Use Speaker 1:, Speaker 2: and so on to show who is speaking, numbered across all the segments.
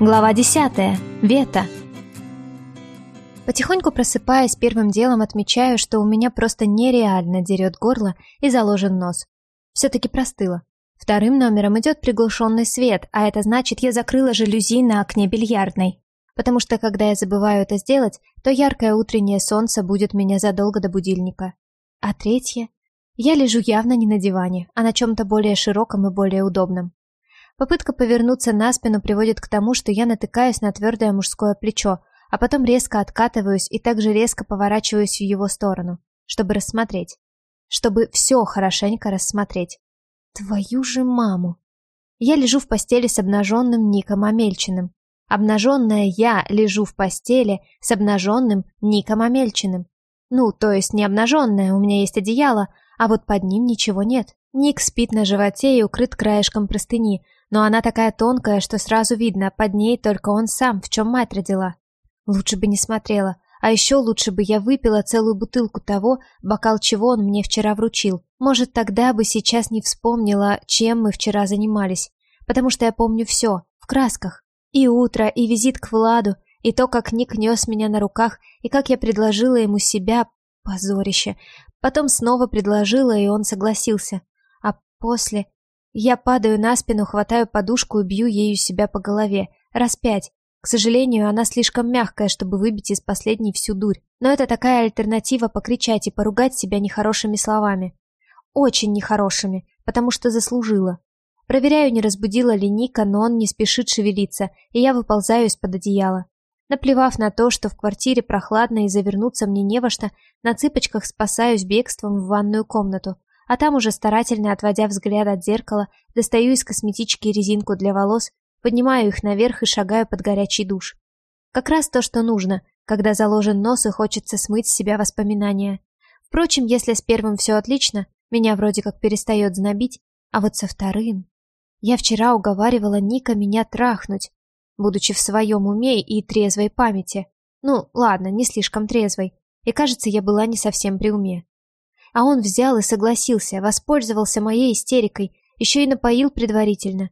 Speaker 1: Глава 10. Вета. Потихоньку просыпаясь, первым делом отмечаю, что у меня просто нереально дерет горло и заложен нос. Все-таки простыло. Вторым номером идет приглушенный свет, а это значит, я закрыла жалюзи на окне бильярдной. Потому что, когда я забываю это сделать, то яркое утреннее солнце будет меня задолго до будильника. А третье? Я лежу явно не на диване, а на чем-то более широком и более удобном. Попытка повернуться на спину приводит к тому, что я натыкаюсь на твердое мужское плечо, а потом резко откатываюсь и также резко поворачиваюсь в его сторону, чтобы рассмотреть. Чтобы все хорошенько рассмотреть. Твою же маму! Я лежу в постели с обнаженным Ником Амельчиным. Обнаженная я лежу в постели с обнаженным Ником Амельчиным. Ну, то есть не обнаженная, у меня есть одеяло, а вот под ним ничего нет. Ник спит на животе и укрыт краешком простыни, но она такая тонкая, что сразу видно, под ней только он сам, в чем мать родила. Лучше бы не смотрела, а еще лучше бы я выпила целую бутылку того, бокал чего он мне вчера вручил. Может, тогда бы сейчас не вспомнила, чем мы вчера занимались, потому что я помню все, в красках. И утро, и визит к Владу, и то, как Ник нес меня на руках, и как я предложила ему себя, позорище. Потом снова предложила, и он согласился. А после я падаю на спину, хватаю подушку и бью ею себя по голове. Раз пять. К сожалению, она слишком мягкая, чтобы выбить из последней всю дурь. Но это такая альтернатива покричать и поругать себя нехорошими словами. Очень нехорошими, потому что заслужила. Проверяю, не разбудила ли Ника, но он не спешит шевелиться, и я выползаю из-под одеяла. Наплевав на то, что в квартире прохладно и завернуться мне не во что, на цыпочках спасаюсь бегством в ванную комнату а там уже старательно отводя взгляд от зеркала, достаю из косметички резинку для волос, поднимаю их наверх и шагаю под горячий душ. Как раз то, что нужно, когда заложен нос и хочется смыть с себя воспоминания. Впрочем, если с первым все отлично, меня вроде как перестает знобить, а вот со вторым... Я вчера уговаривала Ника меня трахнуть, будучи в своем уме и трезвой памяти. Ну, ладно, не слишком трезвой. И кажется, я была не совсем при уме. А он взял и согласился, воспользовался моей истерикой, еще и напоил предварительно.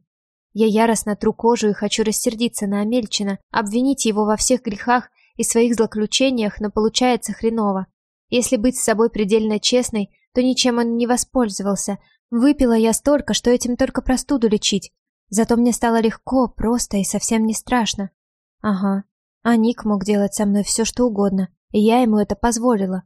Speaker 1: Я яростно тру кожу и хочу рассердиться на Амельчина, обвинить его во всех грехах и своих злоключениях, но получается хреново. Если быть с собой предельно честной, то ничем он не воспользовался. Выпила я столько, что этим только простуду лечить. Зато мне стало легко, просто и совсем не страшно. Ага, а Ник мог делать со мной все, что угодно, и я ему это позволила.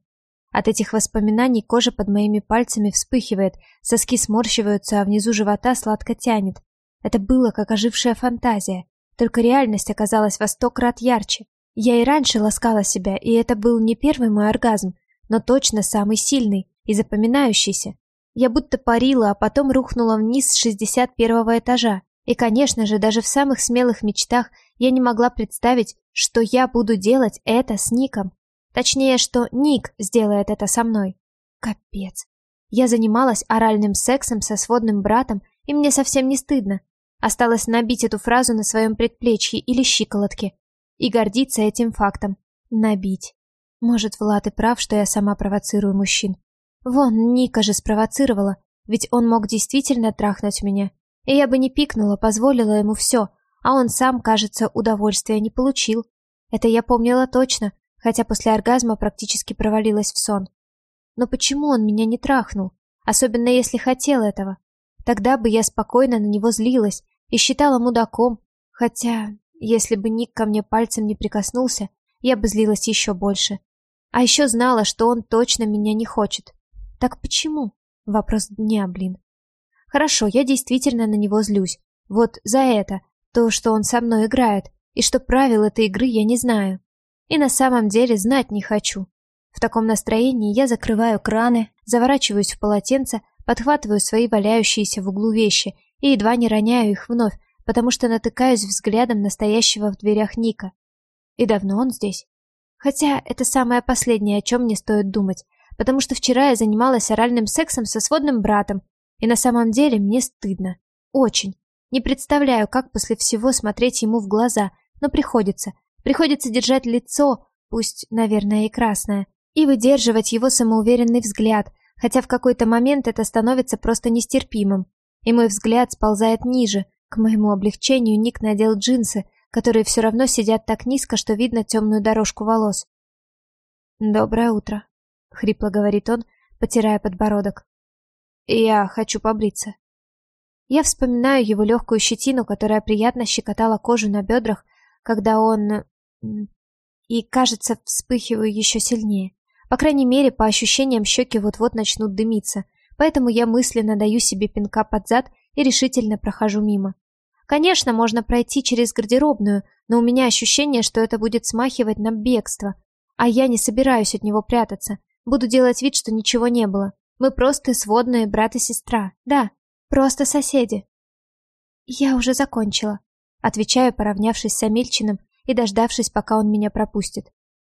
Speaker 1: От этих воспоминаний кожа под моими пальцами вспыхивает, соски сморщиваются, а внизу живота сладко тянет. Это было как ожившая фантазия, только реальность оказалась во сто крат ярче. Я и раньше ласкала себя, и это был не первый мой оргазм, но точно самый сильный и запоминающийся. Я будто парила, а потом рухнула вниз с шестьдесят первого этажа. И, конечно же, даже в самых смелых мечтах я не могла представить, что я буду делать это с Ником. Точнее, что Ник сделает это со мной. Капец. Я занималась оральным сексом со сводным братом, и мне совсем не стыдно. Осталось набить эту фразу на своем предплечье или щиколотке. И гордиться этим фактом. Набить. Может, Влад и прав, что я сама провоцирую мужчин. Вон, Ника же спровоцировала, ведь он мог действительно трахнуть меня. И я бы не пикнула, позволила ему все, а он сам, кажется, удовольствия не получил. Это я помнила точно, хотя после оргазма практически провалилась в сон. Но почему он меня не трахнул? Особенно если хотел этого. Тогда бы я спокойно на него злилась и считала мудаком, хотя, если бы Ник ко мне пальцем не прикоснулся, я бы злилась еще больше. А еще знала, что он точно меня не хочет. Так почему? Вопрос дня, блин. Хорошо, я действительно на него злюсь. Вот за это, то, что он со мной играет, и что правил этой игры я не знаю. И на самом деле знать не хочу. В таком настроении я закрываю краны, заворачиваюсь в полотенце, подхватываю свои валяющиеся в углу вещи и едва не роняю их вновь, потому что натыкаюсь взглядом настоящего в дверях Ника. И давно он здесь? Хотя это самое последнее, о чем мне стоит думать, потому что вчера я занималась оральным сексом со сводным братом, и на самом деле мне стыдно. Очень. Не представляю, как после всего смотреть ему в глаза, но приходится, Приходится держать лицо, пусть, наверное, и красное, и выдерживать его самоуверенный взгляд, хотя в какой-то момент это становится просто нестерпимым. И мой взгляд сползает ниже. К моему облегчению Ник надел джинсы, которые все равно сидят так низко, что видно темную дорожку волос. «Доброе утро», — хрипло говорит он, потирая подбородок. «Я хочу побриться». Я вспоминаю его легкую щетину, которая приятно щекотала кожу на бедрах, когда он... И, кажется, вспыхиваю еще сильнее. По крайней мере, по ощущениям, щеки вот-вот начнут дымиться, поэтому я мысленно даю себе пинка под зад и решительно прохожу мимо. Конечно, можно пройти через гардеробную, но у меня ощущение, что это будет смахивать на бегство. А я не собираюсь от него прятаться. Буду делать вид, что ничего не было. Мы просто сводные брат и сестра. Да, просто соседи. Я уже закончила. Отвечаю, поравнявшись с Амельчиным и дождавшись, пока он меня пропустит.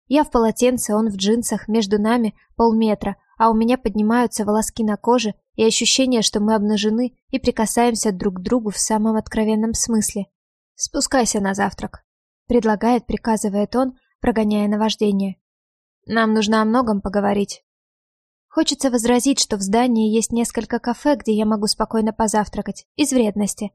Speaker 1: Я в полотенце, он в джинсах, между нами полметра, а у меня поднимаются волоски на коже и ощущение, что мы обнажены и прикасаемся друг к другу в самом откровенном смысле. «Спускайся на завтрак», — предлагает, приказывает он, прогоняя наваждение. «Нам нужно о многом поговорить». Хочется возразить, что в здании есть несколько кафе, где я могу спокойно позавтракать, из вредности.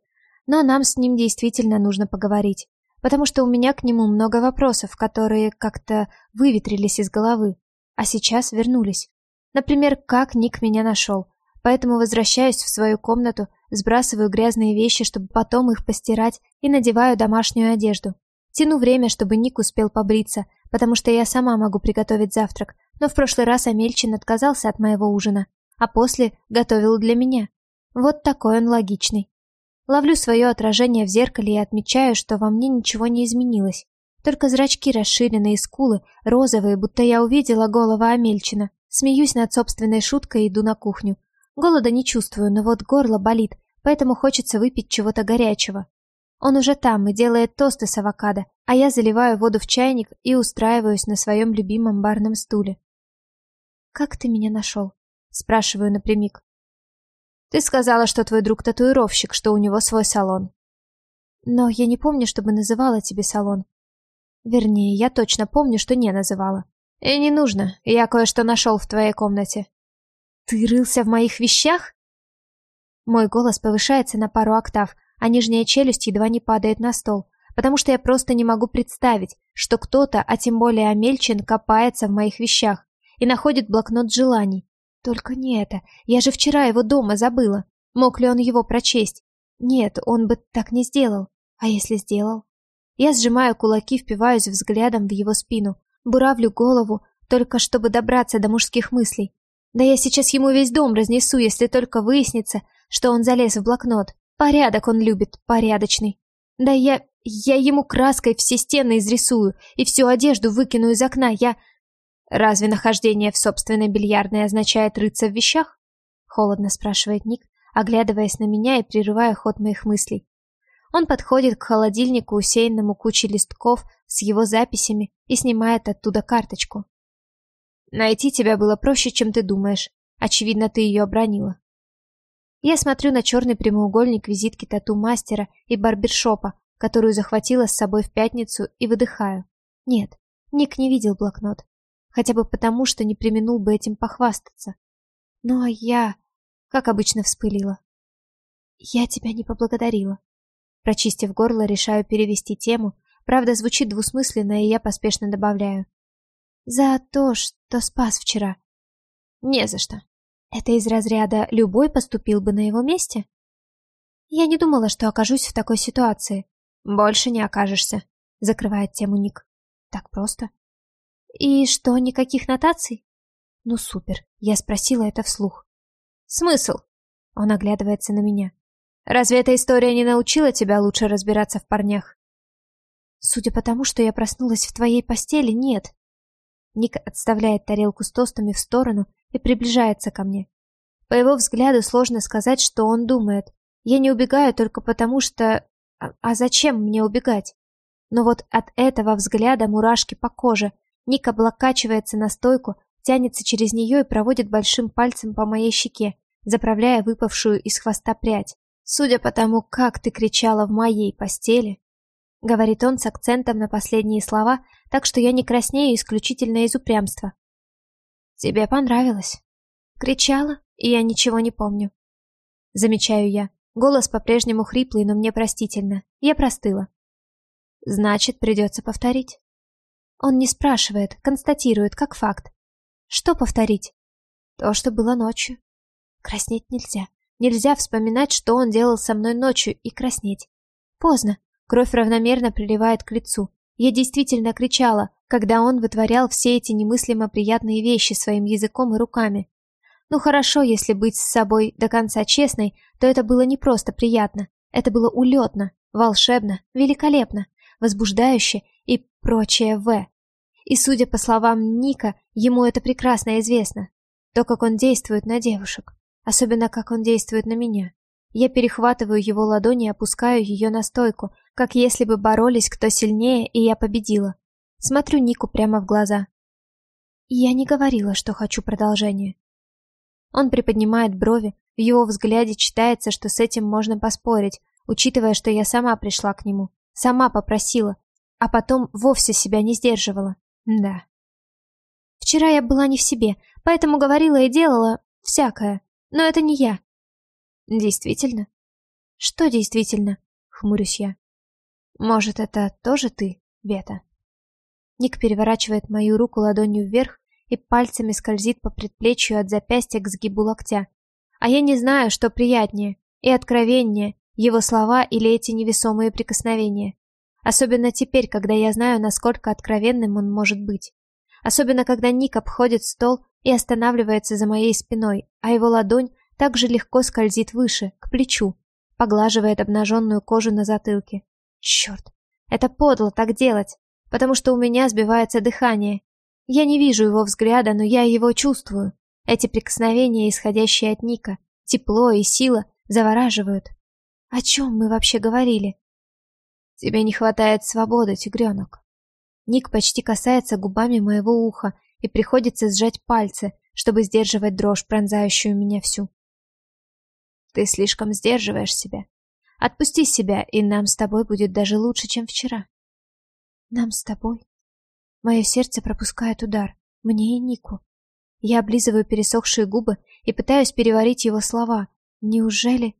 Speaker 1: Но нам с ним действительно нужно поговорить, потому что у меня к нему много вопросов, которые как-то выветрились из головы, а сейчас вернулись. Например, как Ник меня нашел. Поэтому возвращаюсь в свою комнату, сбрасываю грязные вещи, чтобы потом их постирать, и надеваю домашнюю одежду. Тяну время, чтобы Ник успел побриться, потому что я сама могу приготовить завтрак, но в прошлый раз Амельчин отказался от моего ужина, а после готовил для меня. Вот такой он логичный. Ловлю свое отражение в зеркале и отмечаю, что во мне ничего не изменилось. Только зрачки расширены и скулы розовые, будто я увидела голову Амельчина. Смеюсь над собственной шуткой и иду на кухню. Голода не чувствую, но вот горло болит, поэтому хочется выпить чего-то горячего. Он уже там и делает тосты с авокадо, а я заливаю воду в чайник и устраиваюсь на своем любимом барном стуле. «Как ты меня нашел?» — спрашиваю напрямик. «Ты сказала, что твой друг татуировщик, что у него свой салон». «Но я не помню, чтобы называла тебе салон. Вернее, я точно помню, что не называла. И не нужно, я кое-что нашел в твоей комнате». «Ты рылся в моих вещах?» Мой голос повышается на пару октав, а нижняя челюсть едва не падает на стол, потому что я просто не могу представить, что кто-то, а тем более Амельчин, копается в моих вещах и находит блокнот желаний. Только не это, я же вчера его дома забыла. Мог ли он его прочесть? Нет, он бы так не сделал. А если сделал? Я сжимаю кулаки, впиваюсь взглядом в его спину, буравлю голову, только чтобы добраться до мужских мыслей. Да я сейчас ему весь дом разнесу, если только выяснится, что он залез в блокнот. Порядок он любит, порядочный. Да я... я ему краской все стены изрисую и всю одежду выкину из окна. Я... Разве нахождение в собственной бильярдной означает рыться в вещах? Холодно спрашивает Ник, оглядываясь на меня и прерывая ход моих мыслей. Он подходит к холодильнику, усеянному кучей листков с его записями, и снимает оттуда карточку. Найти тебя было проще, чем ты думаешь. Очевидно, ты ее обронила. Я смотрю на черный прямоугольник визитки тату-мастера и барбершопа, которую захватила с собой в пятницу, и выдыхаю. Нет, Ник не видел блокнот. Хотя бы потому, что не применул бы этим похвастаться. Ну а я, как обычно, вспылила. Я тебя не поблагодарила. Прочистив горло, решаю перевести тему. Правда, звучит двусмысленно, и я поспешно добавляю. За то, что спас вчера. Не за что. Это из разряда «любой поступил бы на его месте»? Я не думала, что окажусь в такой ситуации. Больше не окажешься, закрывает тему Ник. Так просто. И что, никаких нотаций? Ну супер, я спросила это вслух. Смысл? Он оглядывается на меня. Разве эта история не научила тебя лучше разбираться в парнях? Судя по тому, что я проснулась в твоей постели, нет. Ник отставляет тарелку с тостами в сторону и приближается ко мне. По его взгляду сложно сказать, что он думает. Я не убегаю только потому, что... А, а зачем мне убегать? Но вот от этого взгляда мурашки по коже. Ник облокачивается на стойку, тянется через нее и проводит большим пальцем по моей щеке, заправляя выпавшую из хвоста прядь. Судя по тому, как ты кричала в моей постели, говорит он с акцентом на последние слова, так что я не краснею исключительно из упрямства. Тебе понравилось. Кричала, и я ничего не помню. Замечаю я. Голос по-прежнему хриплый, но мне простительно. Я простыла. Значит, придется повторить. Он не спрашивает, констатирует как факт. Что повторить? То, что было ночью. Краснеть нельзя. Нельзя вспоминать, что он делал со мной ночью, и краснеть. Поздно. Кровь равномерно приливает к лицу. Я действительно кричала, когда он вытворял все эти немыслимо приятные вещи своим языком и руками. Ну хорошо, если быть с собой до конца честной, то это было не просто приятно. Это было улетно, волшебно, великолепно, возбуждающе прочее «в». И, судя по словам Ника, ему это прекрасно известно. То, как он действует на девушек. Особенно, как он действует на меня. Я перехватываю его ладони и опускаю ее на стойку, как если бы боролись кто сильнее, и я победила. Смотрю Нику прямо в глаза. Я не говорила, что хочу продолжения. Он приподнимает брови, в его взгляде читается, что с этим можно поспорить, учитывая, что я сама пришла к нему, сама попросила, а потом вовсе себя не сдерживала. Да. Вчера я была не в себе, поэтому говорила и делала всякое, но это не я. Действительно? Что действительно? Хмурюсь я. Может, это тоже ты, Вета? Ник переворачивает мою руку ладонью вверх и пальцами скользит по предплечью от запястья к сгибу локтя. А я не знаю, что приятнее и откровеннее, его слова или эти невесомые прикосновения. Особенно теперь, когда я знаю, насколько откровенным он может быть. Особенно, когда Ник обходит стол и останавливается за моей спиной, а его ладонь также легко скользит выше, к плечу, поглаживает обнаженную кожу на затылке. Черт, это подло так делать, потому что у меня сбивается дыхание, я не вижу его взгляда, но я его чувствую. Эти прикосновения, исходящие от Ника, тепло и сила, завораживают. О чем мы вообще говорили? Тебе не хватает свободы, тигренок. Ник почти касается губами моего уха, и приходится сжать пальцы, чтобы сдерживать дрожь, пронзающую меня всю. Ты слишком сдерживаешь себя. Отпусти себя, и нам с тобой будет даже лучше, чем вчера. Нам с тобой? Мое сердце пропускает удар. Мне и Нику. Я облизываю пересохшие губы и пытаюсь переварить его слова. Неужели...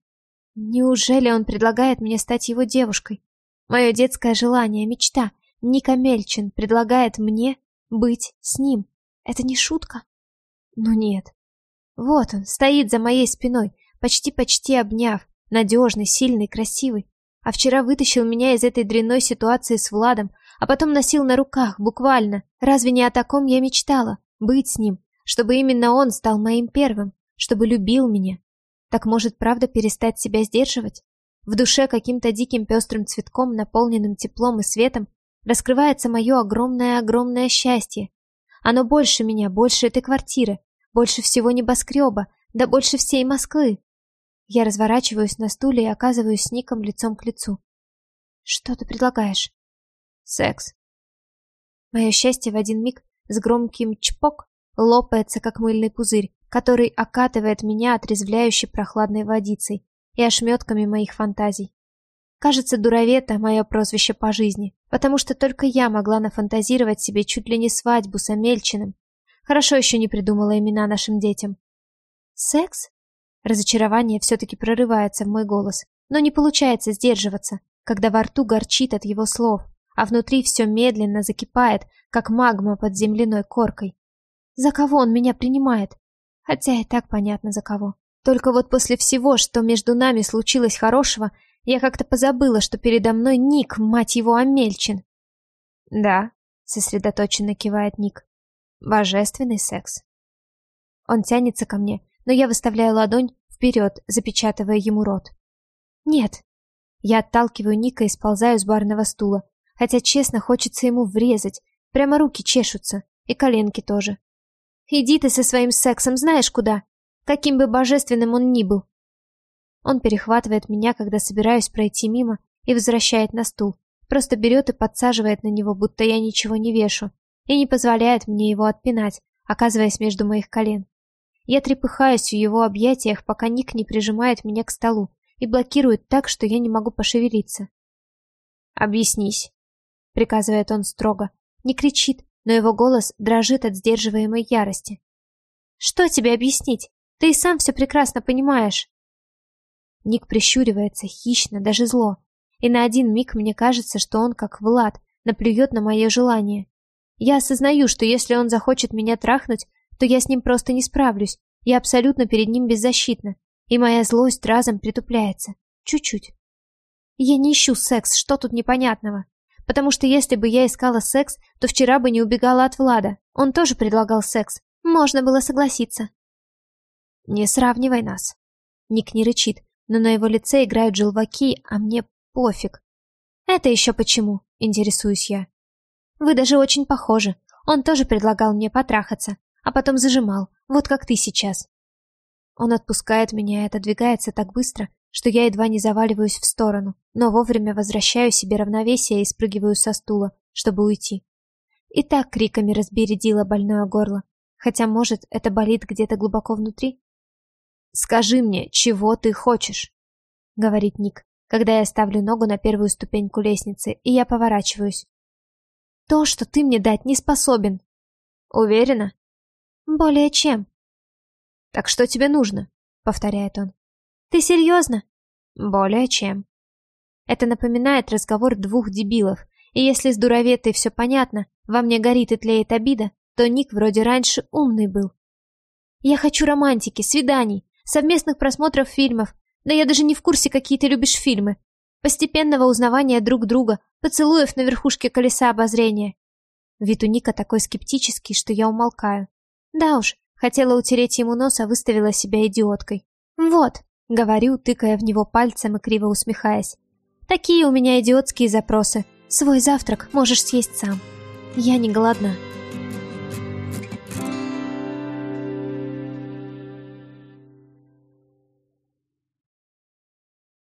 Speaker 1: Неужели он предлагает мне стать его девушкой? Мое детское желание, мечта. Ника Мельчин предлагает мне быть с ним. Это не шутка? Ну нет. Вот он, стоит за моей спиной, почти-почти обняв, надежный, сильный, красивый. А вчера вытащил меня из этой дрянной ситуации с Владом, а потом носил на руках, буквально. Разве не о таком я мечтала? Быть с ним, чтобы именно он стал моим первым, чтобы любил меня. Так может, правда, перестать себя сдерживать? В душе каким-то диким пестрым цветком, наполненным теплом и светом, раскрывается мое огромное-огромное счастье. Оно больше меня, больше этой квартиры, больше всего небоскреба, да больше всей Москвы. Я разворачиваюсь на стуле и оказываюсь с Ником лицом к лицу. «Что ты предлагаешь?» Секс. Мое счастье в один миг с громким чпок лопается, как мыльный пузырь, который окатывает меня отрезвляющей прохладной водицей и ошметками моих фантазий. Кажется, Дуровета — мое прозвище по жизни, потому что только я могла нафантазировать себе чуть ли не свадьбу с Амельчиным. Хорошо еще не придумала имена нашим детям. Секс? Разочарование все-таки прорывается в мой голос, но не получается сдерживаться, когда во рту горчит от его слов а внутри все медленно закипает, как магма под земляной коркой. За кого он меня принимает? Хотя и так понятно за кого. Только вот после всего, что между нами случилось хорошего, я как-то позабыла, что передо мной Ник, мать его, Амельчин. Да, сосредоточенно кивает Ник. Божественный секс. Он тянется ко мне, но я выставляю ладонь вперед, запечатывая ему рот. Нет. Я отталкиваю Ника и сползаю с барного стула, хотя, честно, хочется ему врезать. Прямо руки чешутся. И коленки тоже. Иди ты со своим сексом знаешь куда. Каким бы божественным он ни был. Он перехватывает меня, когда собираюсь пройти мимо, и возвращает на стул. Просто берет и подсаживает на него, будто я ничего не вешу. И не позволяет мне его отпинать, оказываясь между моих колен. Я трепыхаюсь в его объятиях, пока Ник не прижимает меня к столу и блокирует так, что я не могу пошевелиться. «Объяснись», приказывает он строго. Не кричит, но его голос дрожит от сдерживаемой ярости. Что тебе объяснить? Ты и сам все прекрасно понимаешь. Ник прищуривается хищно, даже зло. и на один миг мне кажется, что он, как Влад, наплюет на мое желание. Я осознаю, что если он захочет меня трахнуть, то я с ним просто не справлюсь, я абсолютно перед ним беззащитна, и моя злость разом притупляется. Чуть-чуть. Я не ищу секс, что тут непонятного? Потому что если бы я искала секс, то вчера бы не убегала от Влада. Он тоже предлагал секс. Можно было согласиться. Не сравнивай нас. Ник не рычит, но на его лице играют желваки, а мне пофиг. Это еще почему, интересуюсь я. Вы даже очень похожи. Он тоже предлагал мне потрахаться, а потом зажимал, вот как ты сейчас. Он отпускает меня и отодвигается так быстро, что я едва не заваливаюсь в сторону, но вовремя возвращаю себе равновесие и спрыгиваю со стула, чтобы уйти. И так криками разбередило больное горло, хотя, может, это болит где-то глубоко внутри? «Скажи мне, чего ты хочешь?» — говорит Ник, когда я ставлю ногу на первую ступеньку лестницы, и я поворачиваюсь. «То, что ты мне дать не способен». «Уверена?» «Более чем». «Так что тебе нужно?» — повторяет он. «Ты серьезно?» «Более чем». Это напоминает разговор двух дебилов, и если с дуроветой все понятно, во мне горит и тлеет обида, то Ник вроде раньше умный был. «Я хочу романтики, свиданий, совместных просмотров фильмов, да я даже не в курсе, какие ты любишь фильмы, постепенного узнавания друг друга, поцелуев на верхушке колеса обозрения». Вид у Ника такой скептический, что я умолкаю. Да уж, хотела утереть ему нос, а выставила себя идиоткой. «Вот», — говорю, тыкая в него пальцем и криво усмехаясь. «Такие у меня идиотские запросы. Свой завтрак можешь съесть сам. Я не голодна».